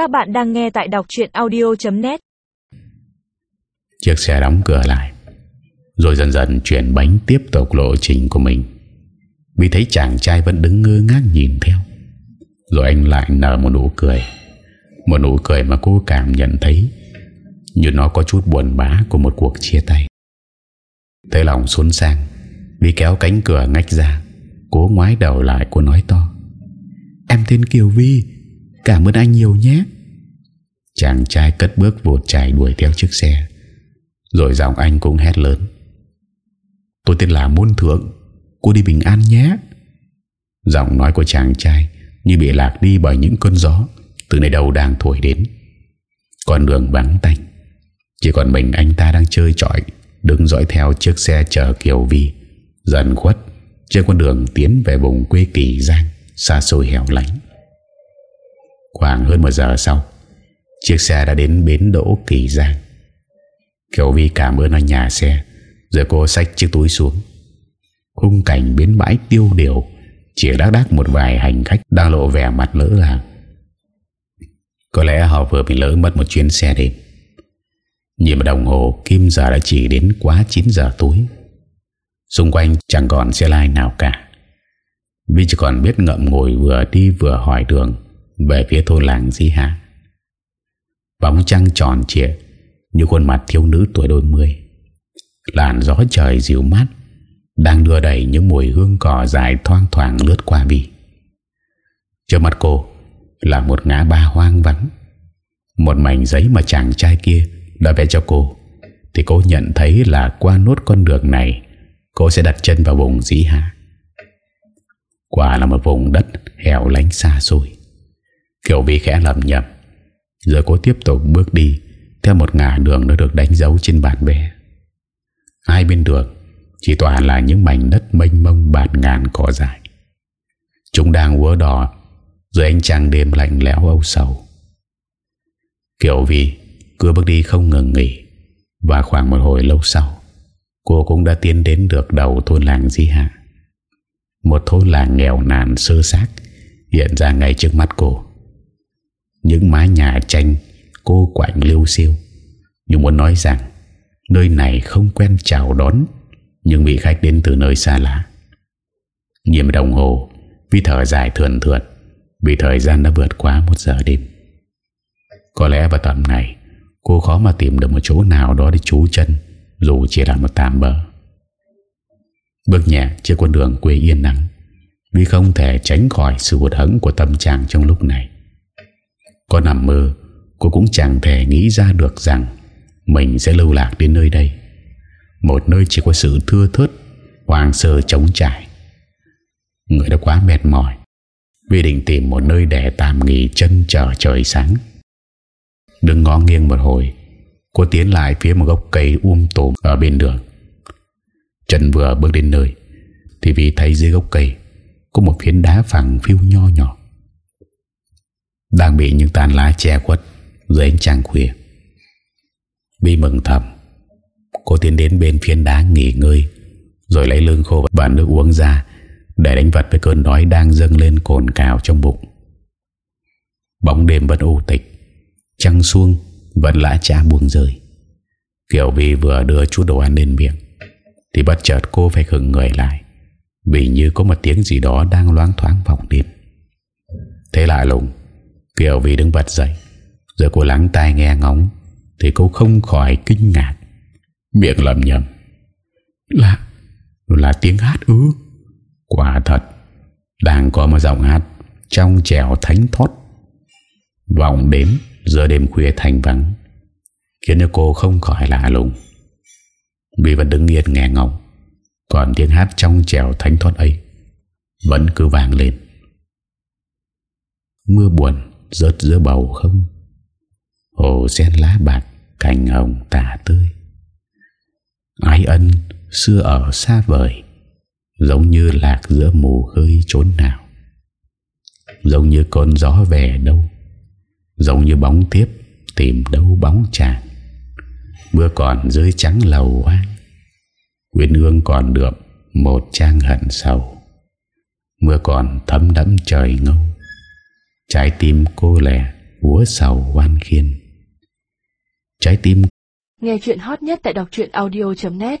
Các bạn đang nghe tại đọc chuyện audio.net Chiếc xe đóng cửa lại, Rồi dần dần chuyển bánh tiếp tục lộ trình của mình. Vì thấy chàng trai vẫn đứng ngơ ngác nhìn theo. Rồi anh lại nở một nụ cười, Một nụ cười mà cô cảm nhận thấy Như nó có chút buồn bã của một cuộc chia tay. Thế lòng xuân sang, Vì kéo cánh cửa ngách ra, Cố ngoái đầu lại cô nói to, Em tên Kiều Vi Cảm ơn anh nhiều nhé. Chàng trai cất bước vụt chạy đuổi theo chiếc xe. Rồi giọng anh cũng hét lớn. Tôi tên là Môn Thượng, Cô đi bình an nhé. Giọng nói của chàng trai Như bị lạc đi bởi những cơn gió Từ nơi đầu đang thổi đến. Con đường vắng tanh, Chỉ còn mình anh ta đang chơi trọi, Đứng dõi theo chiếc xe chở Kiều Vi, Dần khuất Trên con đường tiến về vùng quê Kỳ Giang, Xa xôi hẻo lánh. Khoảng hơn một giờ sau, Chiếc xe đã đến bến đỗ Kỳ Giang. Kiều Vi cảm ơn anh nhà xe, Rồi cô xách chiếc túi xuống. Khung cảnh bến bãi tiêu điều, Chỉ đắc đắc một vài hành khách Đang lộ vẻ mặt lỡ làng. Có lẽ họ vừa bị lỡ mất một chuyến xe đêm. Nhìn vào đồng hồ, Kim giờ đã chỉ đến quá 9 giờ tối. Xung quanh chẳng còn xe lai nào cả. Vi chỉ còn biết ngậm ngồi vừa đi vừa hỏi đường. Về phía thôn làng Di Hạ. Bóng trăng tròn trịa Như khuôn mặt thiếu nữ tuổi đôi mươi. Làn gió trời dịu mát, Đang đưa đẩy những mùi hương cỏ dài thoang thoảng lướt qua Vi Trước mặt cô Là một ngã ba hoang vắng. Một mảnh giấy mà chàng trai kia Đã vẽ cho cô, Thì cô nhận thấy là qua nốt con đường này, Cô sẽ đặt chân vào vùng dĩ hạ. Quả là một vùng đất hẻo lánh xa xôi. Kiểu vì khẽ lầm nhầm Rồi cô tiếp tục bước đi Theo một ngã đường đã được đánh dấu trên bản vẽ Hai bên đường Chỉ toàn là những mảnh đất mênh mông bạt ngàn cỏ dài Chúng đang úa đỏ Rồi ánh trăng đêm lạnh lẽo âu sầu. Kiểu vì cứ bước đi không ngừng nghỉ Và khoảng một hồi lâu sau, Cô cũng đã tiến đến được đầu thôn làng Di Hạ. Một thôn làng nghèo nàn sơ xác Hiện ra ngay trước mắt cô. Những mái nhà tranh, Cô quạnh liêu siêu. Nhưng muốn nói rằng, Nơi này không quen chào đón những vị khách đến từ nơi xa lạ. Nhìn đồng hồ, Vì thở dài thườn thượt, Vì thời gian đã vượt quá một giờ đêm. Có lẽ vào tầm này, Cô khó mà tìm được một chỗ nào đó để trú chân, Dù chỉ là một tạm bờ Bước nhẹ trên con đường quê yên nắng, Vì không thể tránh khỏi sự hụt hẫng của tâm trạng trong lúc này. Có nằm mơ, Cô cũng chẳng thể nghĩ ra được rằng Mình sẽ lưu lạc đến nơi đây. Một nơi chỉ có sự thưa thớt Hoàng sơ trống trải. Người đã quá mệt mỏi, Vì định tìm một nơi để tạm nghỉ chân chờ trời sáng. Đừng ngó nghiêng một hồi, Cô tiến lại phía một gốc cây um tùm ở bên đường. Trần vừa bước đến nơi, Thì vì thấy dưới gốc cây Có một phiến đá phẳng phiêu nho nhỏ. Đang bị những tàn lá che khuất Dưới ánh trăng khuya. Bi mừng thầm. Cô tiến đến bên phiến đá nghỉ ngơi, Rồi lấy lương khô và nước uống ra Để đánh vật với cơn đói đang dâng lên cồn cào trong bụng. Bóng đêm vẫn u tịch, Trăng xuông Vẫn lã trá buông rơi. Kiểu vì vừa đưa chút đồ ăn lên miệng, thì bất chợt cô phải khừng người lại, Vì như có một tiếng gì đó Đang loáng thoáng vọng đến Thế lạ lùng Kiều vì đứng bật dậy. Giờ cô lắng tai nghe ngóng, Thì cô không khỏi kinh ngạc. Miệng lầm nhầm Là Là tiếng hát ư? Quả thật, Đang có một giọng hát Trong trèo thánh thót. Vọng đến giờ đêm khuya thanh vắng, Khiến cho cô không khỏi lạ lùng. Vì vẫn đứng yên nghe ngóng, Còn tiếng hát trong trèo thánh thoát ấy Vẫn cứ vang lên. Mưa buồn rớt giữa bầu không? Hồ sen lá bạc Cành hồng tả tươi. Ái ân xưa ở xa vời, Giống như lạc giữa mù khơi trốn nào. Giống như con gió về đâu, Giống như bóng tiếp Tìm đâu bóng chàng. Mưa còn rơi trắng lầu hoang Quyên ương còn được Một trang hận sầu. Mưa còn thấm đẫm trời ngâu Trái tim cô lẻ Úa sầu oan khiên. Trái tim Nghe chuyện hot nhất tại đọc audio.net